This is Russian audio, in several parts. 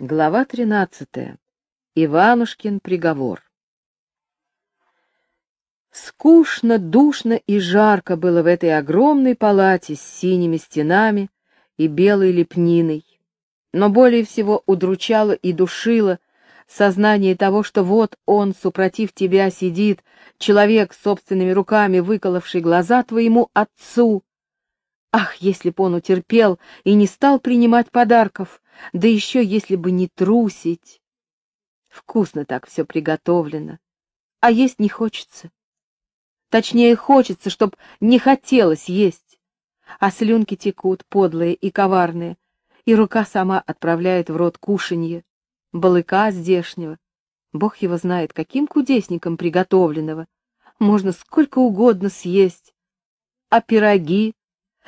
Глава 13. Иванушкин приговор. Скучно, душно и жарко было в этой огромной палате с синими стенами и белой лепниной. Но более всего удручало и душило сознание того, что вот он, супротив тебя, сидит, человек собственными руками выколовший глаза твоему отцу. Ах, если б он утерпел и не стал принимать подарков, да еще если бы не трусить. Вкусно так все приготовлено, а есть не хочется. Точнее, хочется, чтоб не хотелось есть. А слюнки текут, подлые и коварные, и рука сама отправляет в рот кушанье, балыка здешнего. Бог его знает, каким кудесником приготовленного. Можно сколько угодно съесть. А пироги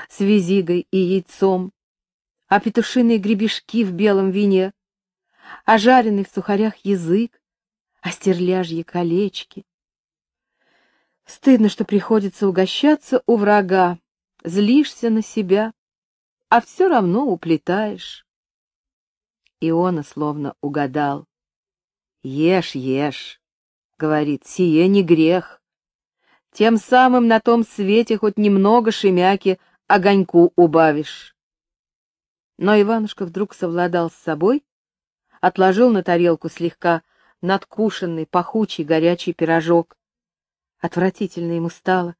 с визигой и яйцом, а петушиные гребешки в белом вине, а жареный в сухарях язык, а стерляжьи колечки. Стыдно, что приходится угощаться у врага, злишься на себя, а все равно уплетаешь. Иона словно угадал. «Ешь, ешь», — говорит, — «сие не грех». Тем самым на том свете хоть немного шемяки огоньку убавишь. Но Иванушка вдруг совладал с собой, отложил на тарелку слегка надкушенный, пахучий, горячий пирожок. Отвратительно ему стало,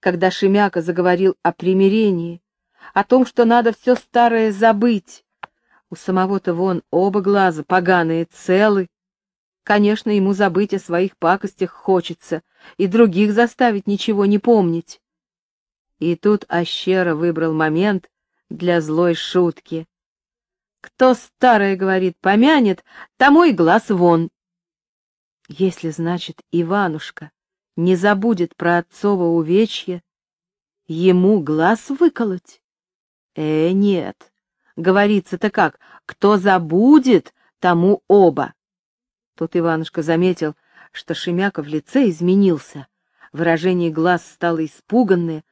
когда Шемяка заговорил о примирении, о том, что надо все старое забыть. У самого-то вон оба глаза поганые, целы. Конечно, ему забыть о своих пакостях хочется и других заставить ничего не помнить. И тут Ащера выбрал момент, для злой шутки. Кто старое, говорит, помянет, тому и глаз вон. Если, значит, Иванушка не забудет про отцово увечье, ему глаз выколоть? Э, нет. Говорится-то как, кто забудет, тому оба. Тут Иванушка заметил, что Шемяка в лице изменился. Выражение глаз стало испуганное,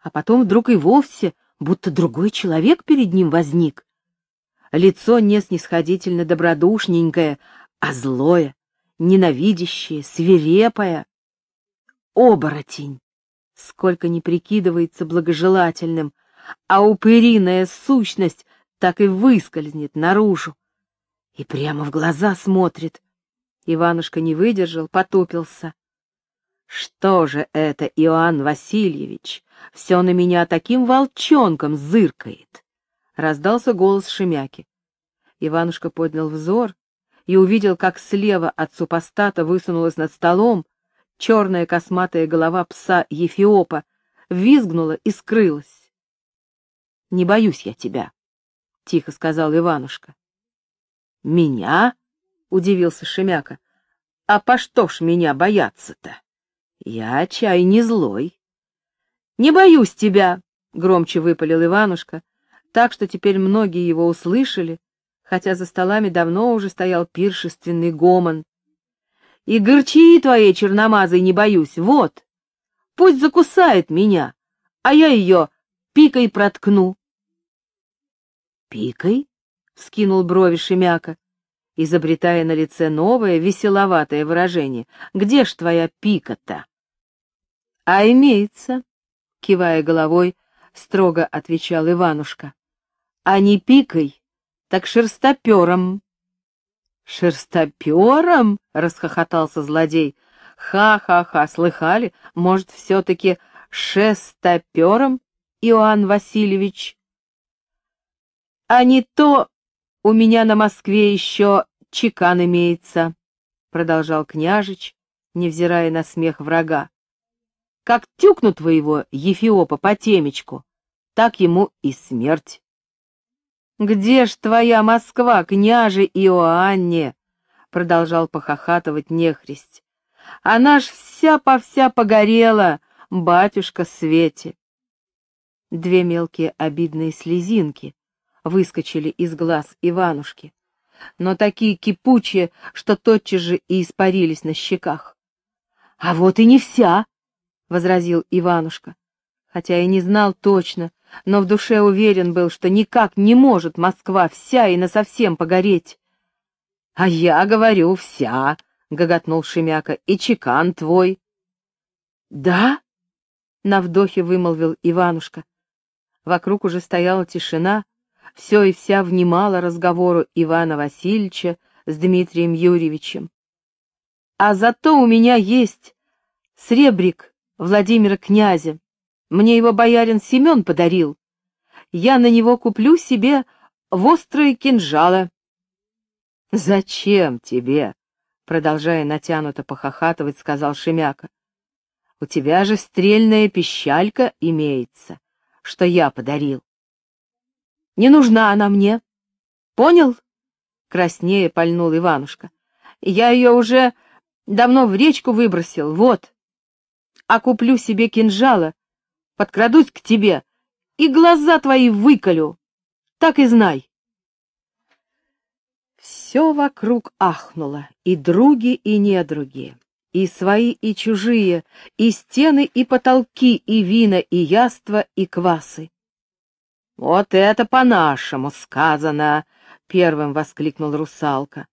а потом вдруг и вовсе будто другой человек перед ним возник. Лицо не снисходительно добродушненькое, а злое, ненавидящее, свирепое. Оборотень! Сколько не прикидывается благожелательным, а упыриная сущность так и выскользнет наружу. И прямо в глаза смотрит. Иванушка не выдержал, потупился. Что же это, Иоанн Васильевич, все на меня таким волчонком зыркает? Раздался голос Шемяки. Иванушка поднял взор и увидел, как слева от супостата высунулась над столом черная косматая голова пса Ефиопа, визгнула и скрылась. — Не боюсь я тебя, — тихо сказал Иванушка. — Меня? — удивился Шемяка. — А по что ж меня бояться-то? Я чай не злой. Не боюсь тебя, громче выпалил Иванушка, так что теперь многие его услышали, хотя за столами давно уже стоял пиршественный гомон. И горчии твоей черномазой не боюсь, вот. Пусть закусает меня, а я ее пикой проткну. Пикой? — вскинул брови Шемяка, изобретая на лице новое, веселоватое выражение. — Где ж твоя пика-то? — А имеется, — кивая головой, строго отвечал Иванушка. — А не пикой, так шерстопером. — Шерстопером? — расхохотался злодей. — Ха-ха-ха, слыхали? Может, все-таки шестопером, Иоанн Васильевич? — А не то у меня на Москве еще чекан имеется, — продолжал княжич, невзирая на смех врага. Как тюкнут твоего Ефиопа по темечку, так ему и смерть. «Где ж твоя Москва, княже Иоанне?» — продолжал похохатывать нехристь. «Она ж вся по вся погорела, батюшка Свете!» Две мелкие обидные слезинки выскочили из глаз Иванушки, но такие кипучие, что тотчас же и испарились на щеках. «А вот и не вся!» — возразил Иванушка, хотя и не знал точно, но в душе уверен был, что никак не может Москва вся и насовсем погореть. — А я говорю, вся, — гоготнул Шемяка, — и чекан твой. — Да? — на вдохе вымолвил Иванушка. Вокруг уже стояла тишина, все и вся внимала разговору Ивана Васильевича с Дмитрием Юрьевичем. А зато у меня есть сребрик Владимира князя. Мне его боярин Семен подарил. Я на него куплю себе вострые кинжалы. — Зачем тебе? — продолжая натянуто похохатывать, сказал Шемяка. — У тебя же стрельная пищалька имеется, что я подарил. — Не нужна она мне. Понял? — краснее пальнул Иванушка. — Я ее уже давно в речку выбросил, вот. А куплю себе кинжала, подкрадусь к тебе и глаза твои выколю. Так и знай. Все вокруг ахнуло, и други, и недруги, и свои, и чужие, и стены, и потолки, и вина, и яства, и квасы. — Вот это по-нашему сказано! — первым воскликнул русалка.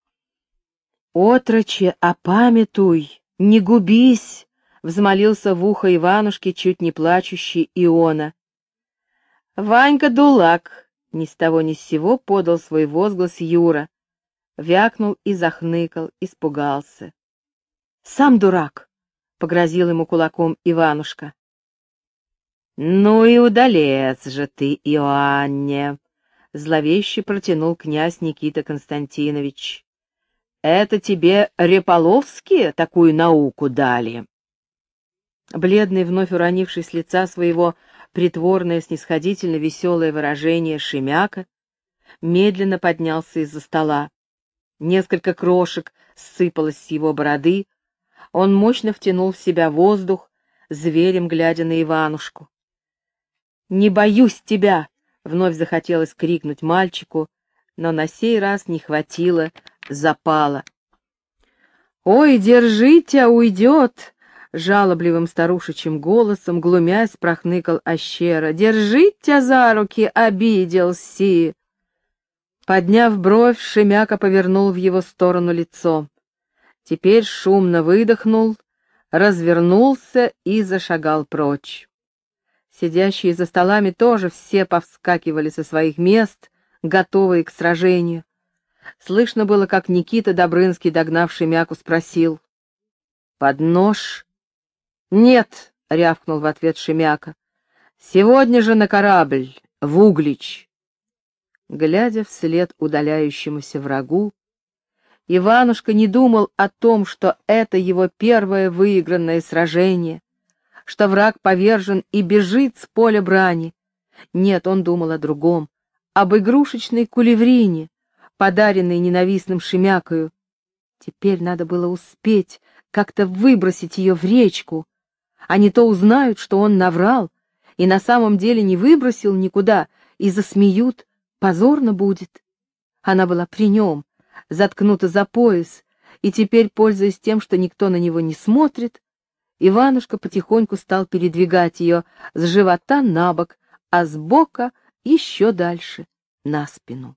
— Отроче, опамятуй, не губись! — взмолился в ухо Иванушке чуть не плачущий Иона. «Ванька дулак!» — ни с того ни с сего подал свой возглас Юра. Вякнул и захныкал, испугался. «Сам дурак!» — погрозил ему кулаком Иванушка. «Ну и удалец же ты, Иоанне!» — зловеще протянул князь Никита Константинович. «Это тебе Реполовские такую науку дали?» Бледный, вновь уронивший с лица своего притворное, снисходительно веселое выражение Шемяка, медленно поднялся из-за стола. Несколько крошек сыпалось с его бороды, он мощно втянул в себя воздух, зверем глядя на Иванушку. «Не боюсь тебя!» — вновь захотелось крикнуть мальчику, но на сей раз не хватило запала. «Ой, держите, уйдет!» жалобливым старушечьим голосом, глумясь, прохныкал Ащера. «Держите за руки, обиделся!» Подняв бровь, Шемяка повернул в его сторону лицо. Теперь шумно выдохнул, развернулся и зашагал прочь. Сидящие за столами тоже все повскакивали со своих мест, готовые к сражению. Слышно было, как Никита Добрынский, догнав Шемяку, спросил. «Под нож «Нет», — рявкнул в ответ Шемяка, — «сегодня же на корабль, в Углич». Глядя вслед удаляющемуся врагу, Иванушка не думал о том, что это его первое выигранное сражение, что враг повержен и бежит с поля брани. Нет, он думал о другом, об игрушечной кулеврине, подаренной ненавистным Шемякою. Теперь надо было успеть как-то выбросить ее в речку, не то узнают, что он наврал и на самом деле не выбросил никуда, и засмеют, позорно будет. Она была при нем, заткнута за пояс, и теперь, пользуясь тем, что никто на него не смотрит, Иванушка потихоньку стал передвигать ее с живота на бок, а с бока еще дальше, на спину.